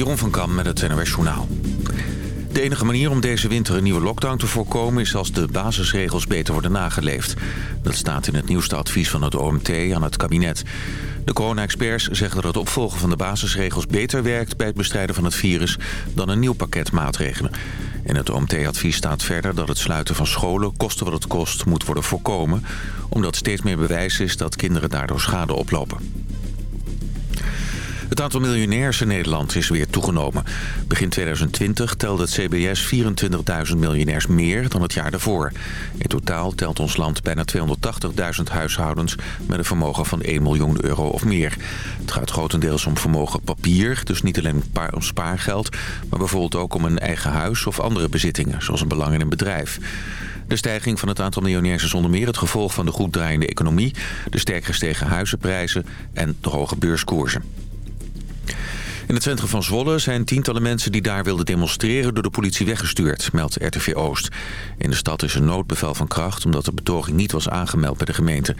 Jeroen van Kam met het NOS Journaal. De enige manier om deze winter een nieuwe lockdown te voorkomen... is als de basisregels beter worden nageleefd. Dat staat in het nieuwste advies van het OMT aan het kabinet. De corona-experts zeggen dat het opvolgen van de basisregels beter werkt... bij het bestrijden van het virus dan een nieuw pakket maatregelen. In het OMT-advies staat verder dat het sluiten van scholen... kosten wat het kost, moet worden voorkomen... omdat steeds meer bewijs is dat kinderen daardoor schade oplopen. Het aantal miljonairs in Nederland is weer toegenomen. Begin 2020 telde het CBS 24.000 miljonairs meer dan het jaar daarvoor. In totaal telt ons land bijna 280.000 huishoudens met een vermogen van 1 miljoen euro of meer. Het gaat grotendeels om vermogen papier, dus niet alleen om spaargeld... maar bijvoorbeeld ook om een eigen huis of andere bezittingen, zoals een belang in een bedrijf. De stijging van het aantal miljonairs is onder meer het gevolg van de goed draaiende economie... de sterk gestegen huizenprijzen en de hoge beurskoersen. In het centrum van Zwolle zijn tientallen mensen die daar wilden demonstreren door de politie weggestuurd, meldt RTV Oost. In de stad is een noodbevel van kracht omdat de betoging niet was aangemeld bij de gemeente.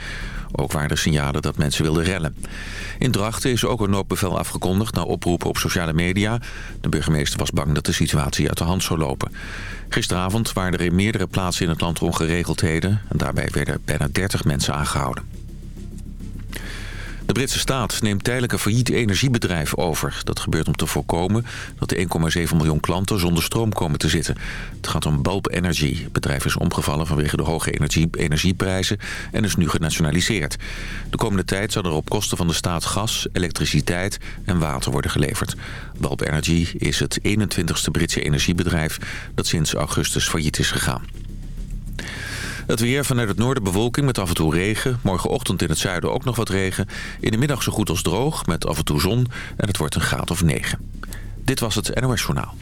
Ook waren er signalen dat mensen wilden rellen. In Drachten is ook een noodbevel afgekondigd na oproepen op sociale media. De burgemeester was bang dat de situatie uit de hand zou lopen. Gisteravond waren er in meerdere plaatsen in het land ongeregeldheden. En daarbij werden bijna 30 mensen aangehouden. De Britse staat neemt tijdelijk een failliet energiebedrijf over. Dat gebeurt om te voorkomen dat de 1,7 miljoen klanten zonder stroom komen te zitten. Het gaat om Bulb Energy. Het bedrijf is omgevallen vanwege de hoge energie, energieprijzen en is nu genationaliseerd. De komende tijd zal er op kosten van de staat gas, elektriciteit en water worden geleverd. Bulb Energy is het 21ste Britse energiebedrijf dat sinds augustus failliet is gegaan. Het weer vanuit het noorden bewolking met af en toe regen. Morgenochtend in het zuiden ook nog wat regen. In de middag zo goed als droog met af en toe zon. En het wordt een graad of 9. Dit was het NOS Journaal.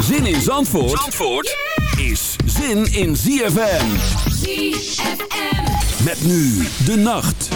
Zin in Zandvoort, Zandvoort is zin in ZFM. ZFM. Met nu de nacht.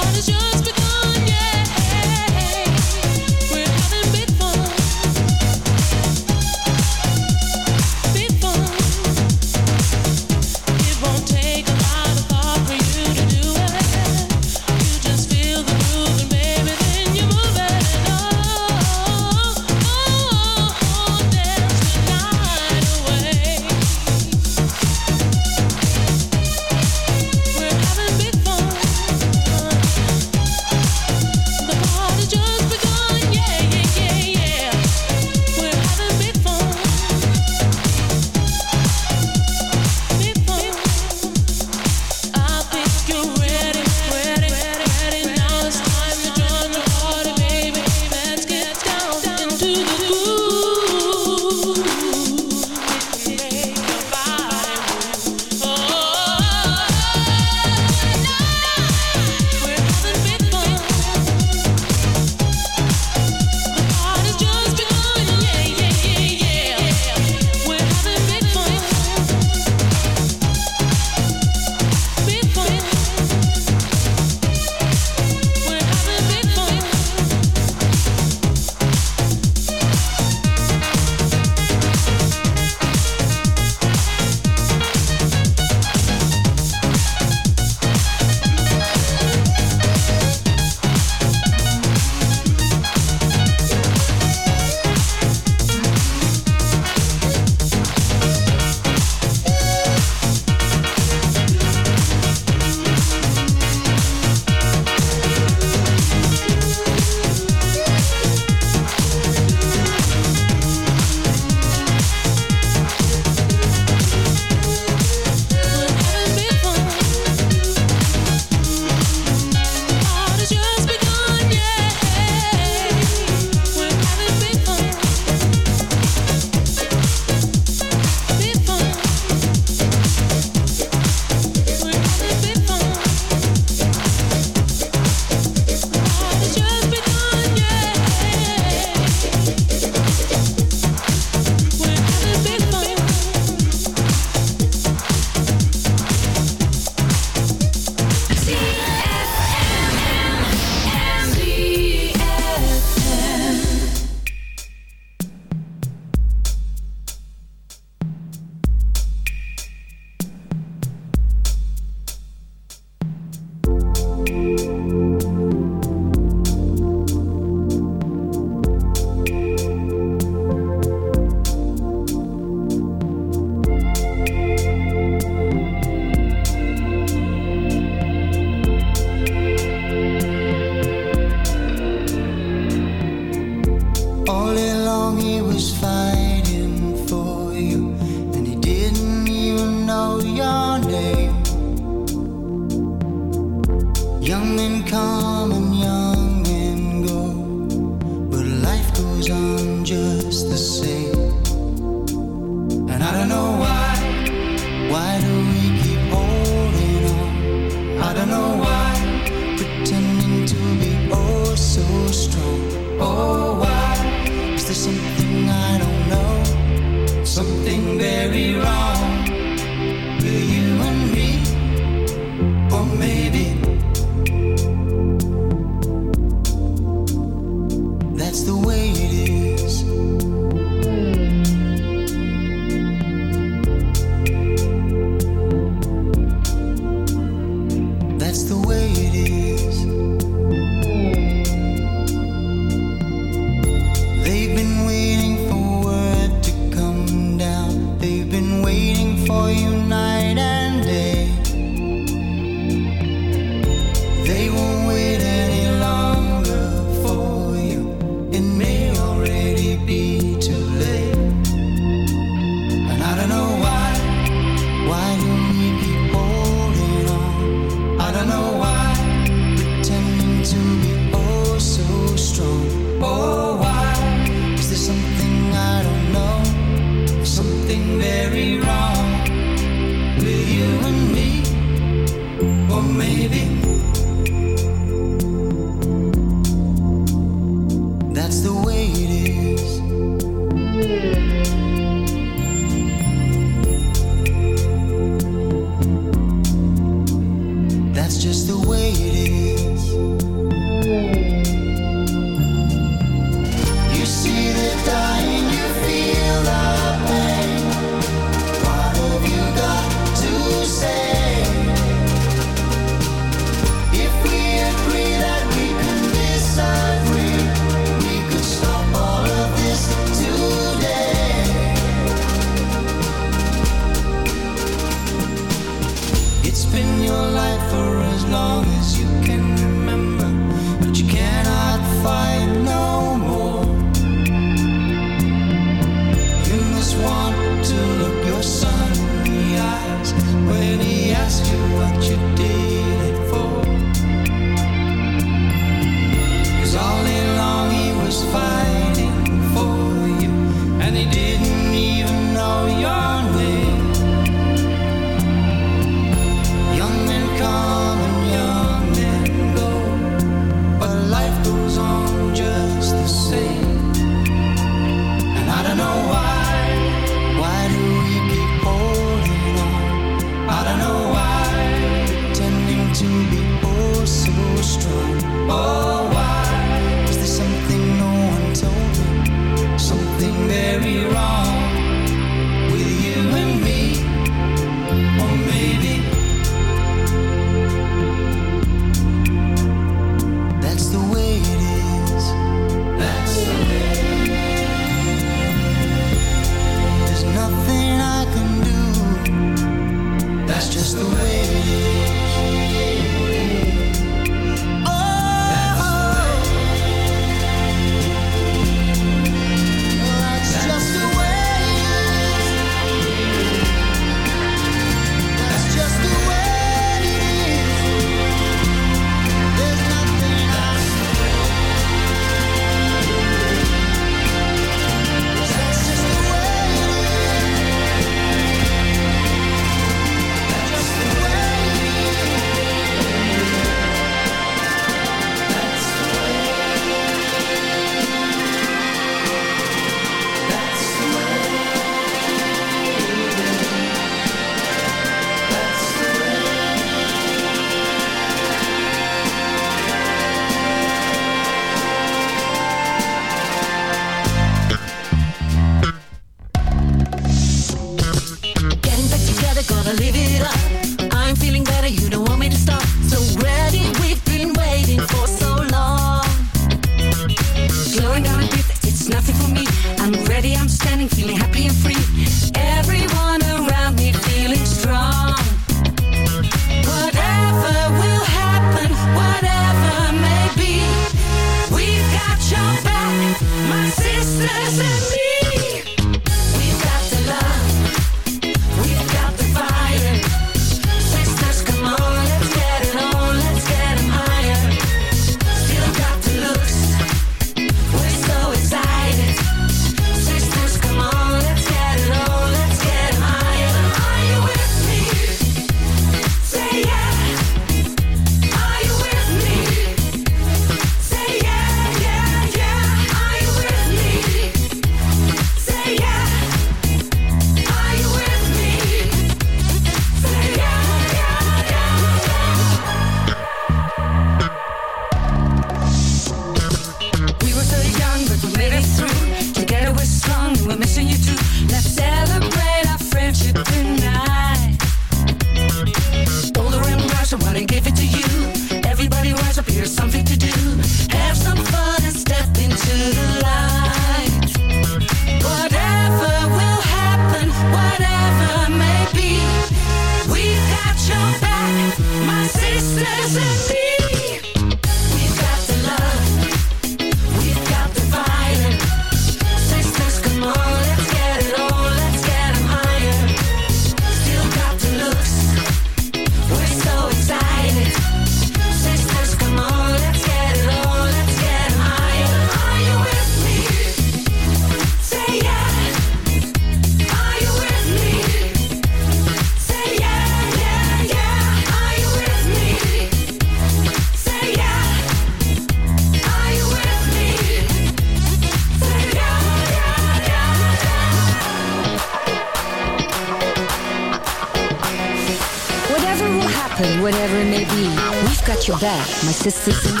Sisters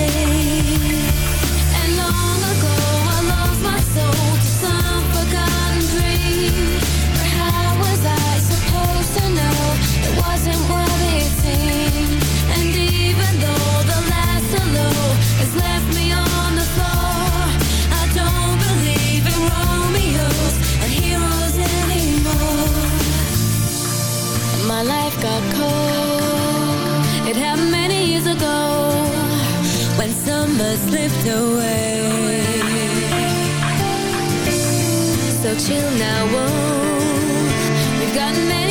Slipped away. So chill now, whoa. We've got many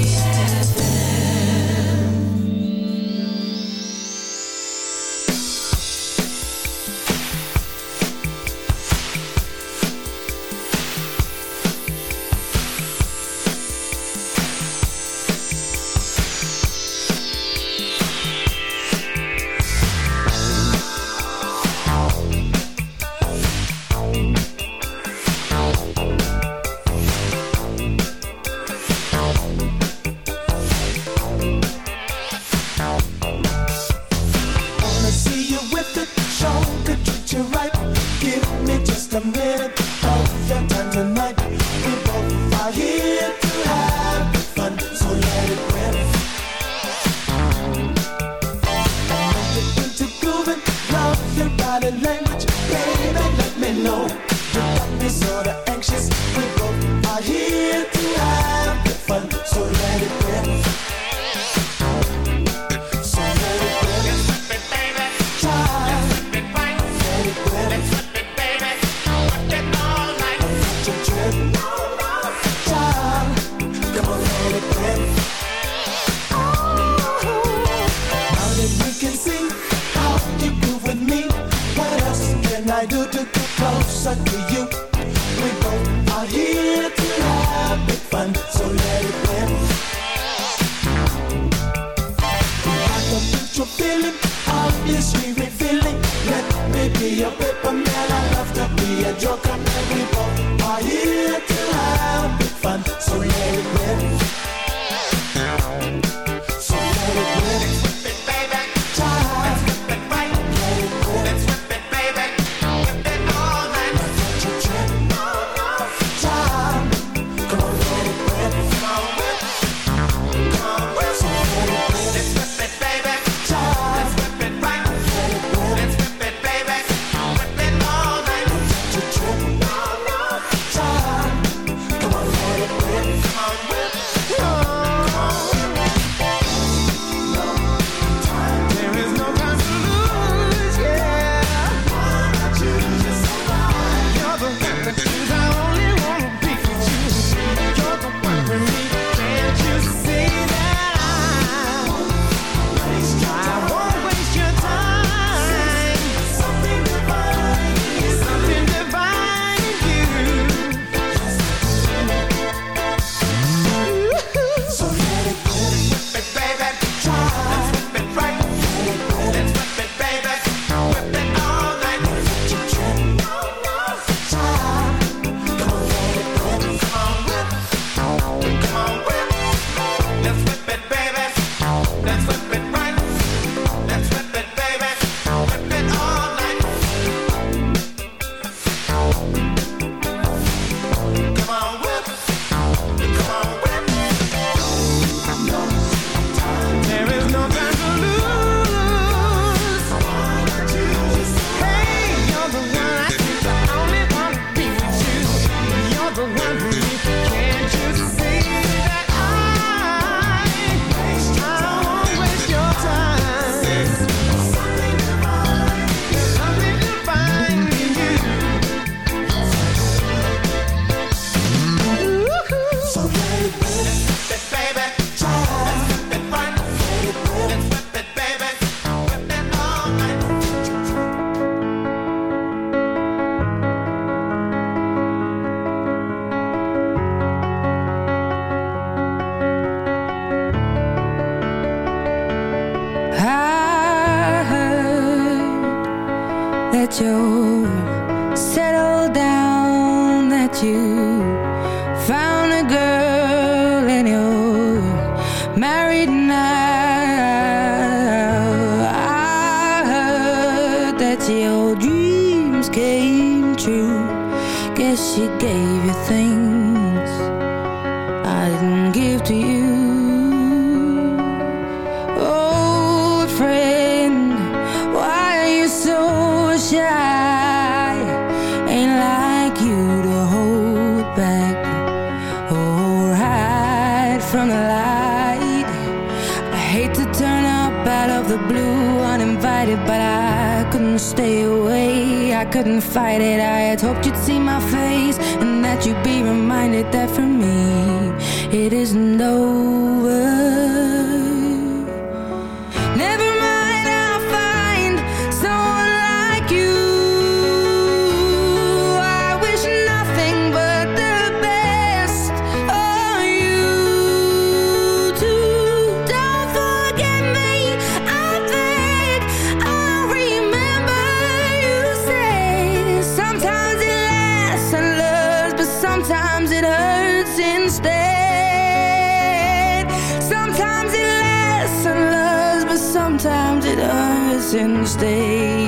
let us and stay.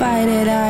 Fight it. I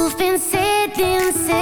You've been sitting, sitting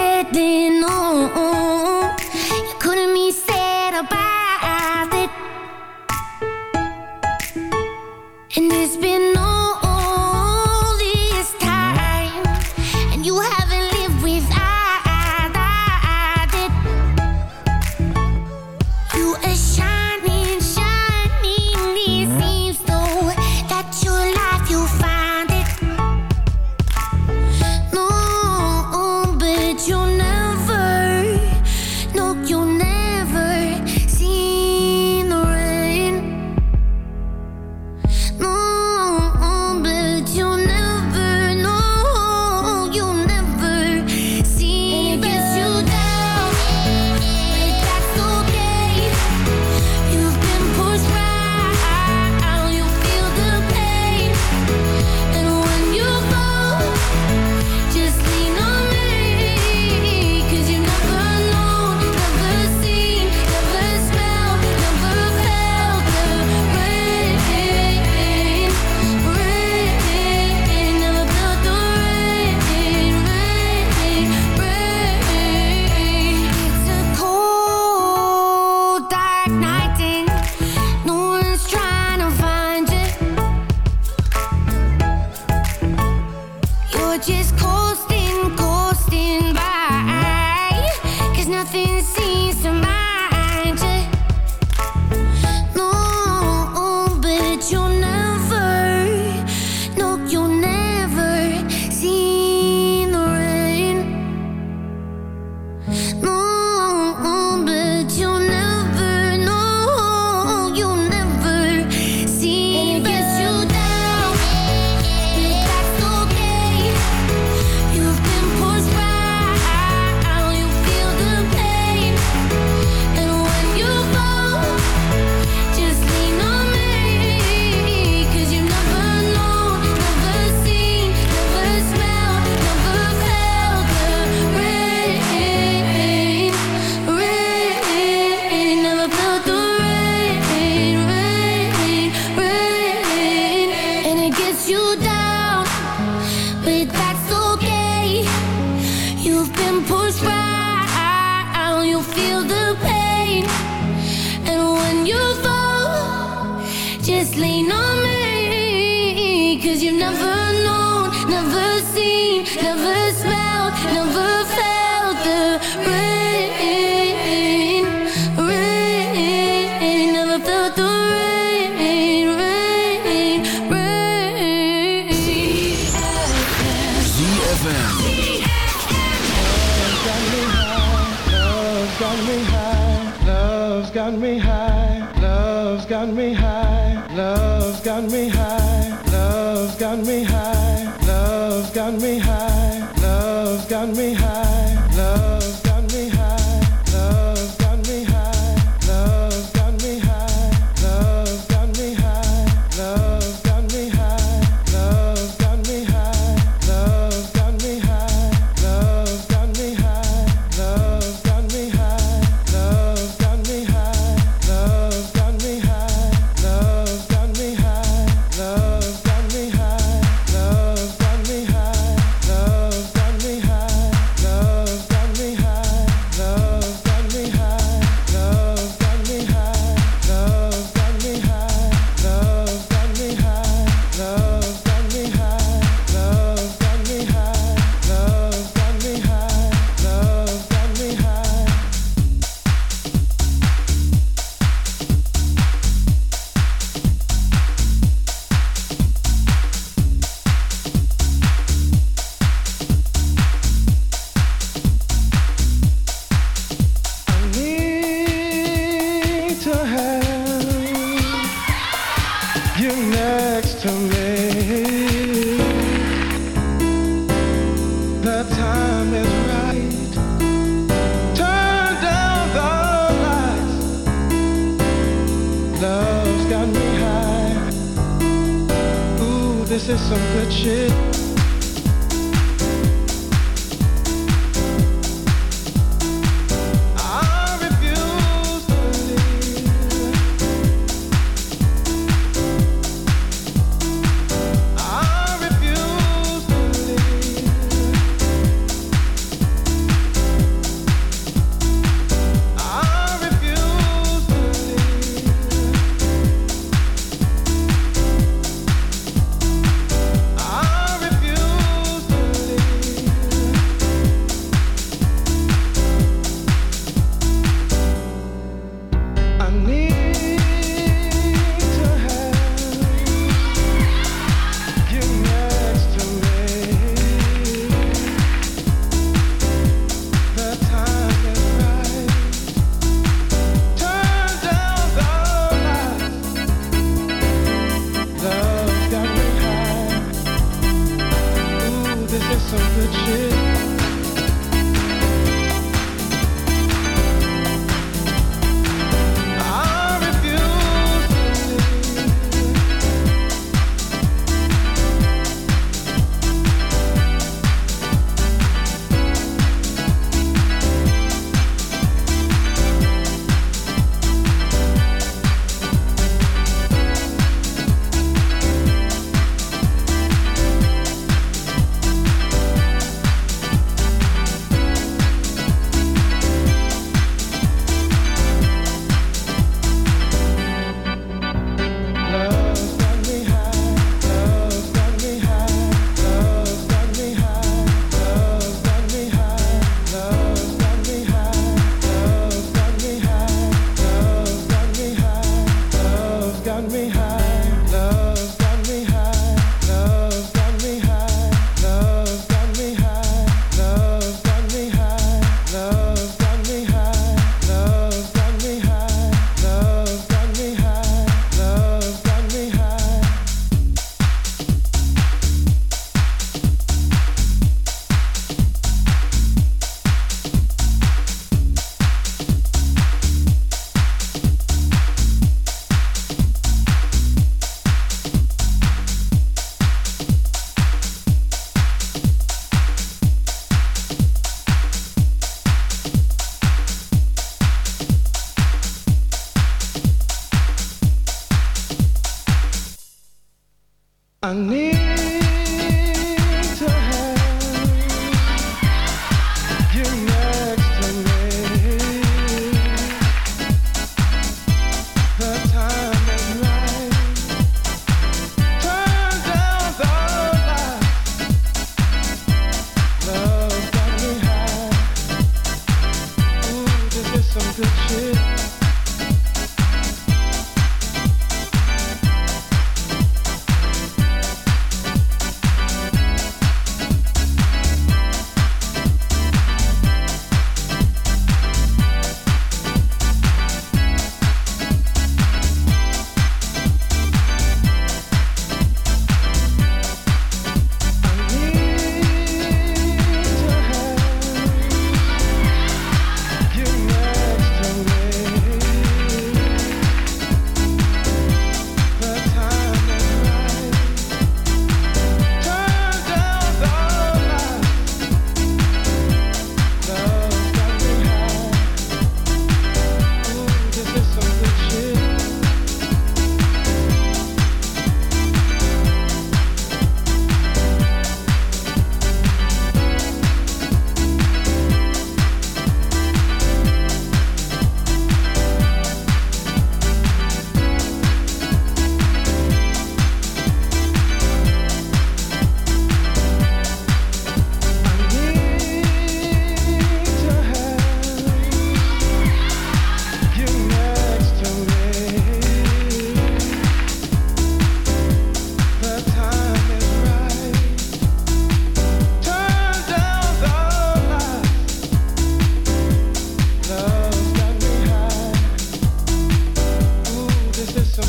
temperature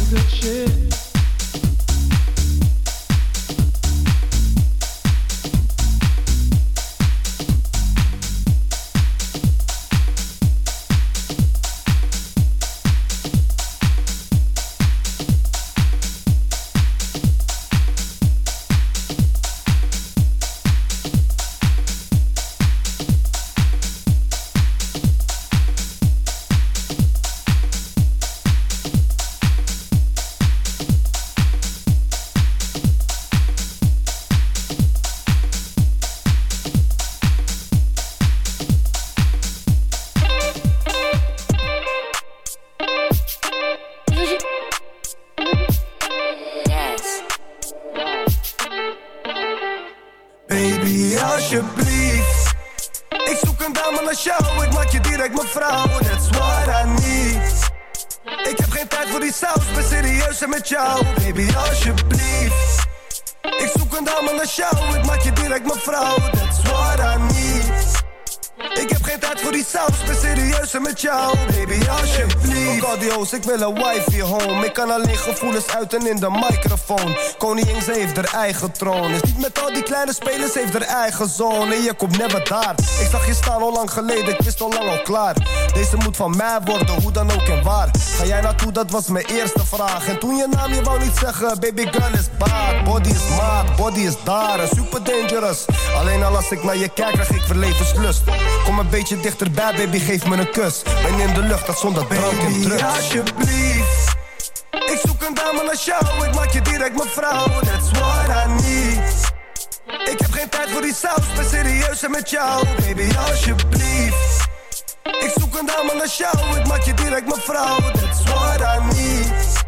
heb geen ik wil een wifi home. Ik kan alleen gevoelens uiten in de microfoon. Koningin, ze heeft haar eigen troon. Is niet met al die kleine spelers, heeft haar eigen zone. Je komt never daar. Ik zag je staan al lang geleden, ik wist al lang al klaar. Deze moet van mij worden, hoe dan ook en waar. Ga jij naartoe, dat was mijn eerste vraag. En toen je naam, je wou niet zeggen Baby girl is bad, body is maat, body is daar. Super dangerous Alleen al als ik naar je kijk, krijg ik verlevenslust Kom een beetje dichterbij, baby, geef me een kus. Ben in de lucht, dat zonder drank en drugs. alsjeblieft. Ik zoek een dame naar jou, ik maak je direct mijn vrouw. That's what I need. Ik heb geen tijd voor die saus, ben serieus en met jou Baby, alsjeblieft. Ik zoek een dame naar jou, ik maak je direct mijn vrouw. That's what I need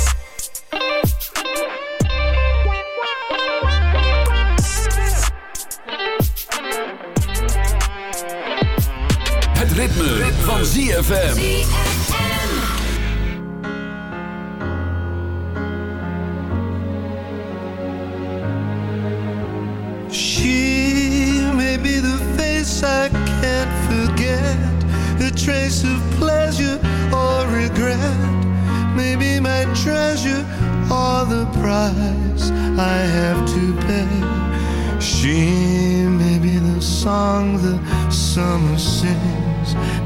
van ZFM. She may be the face I can't forget, a trace of pleasure or regret. Maybe my treasure or the price I have to pay. She may be the song the summer sings,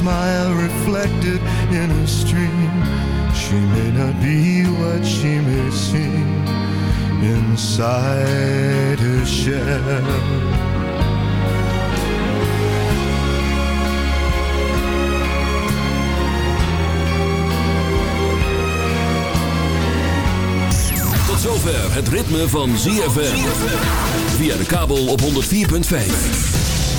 Smile reflected in a stream. She may not be what she may seem inside her shell. Zover het ritme van ZFM. Via de kabel op 104.5.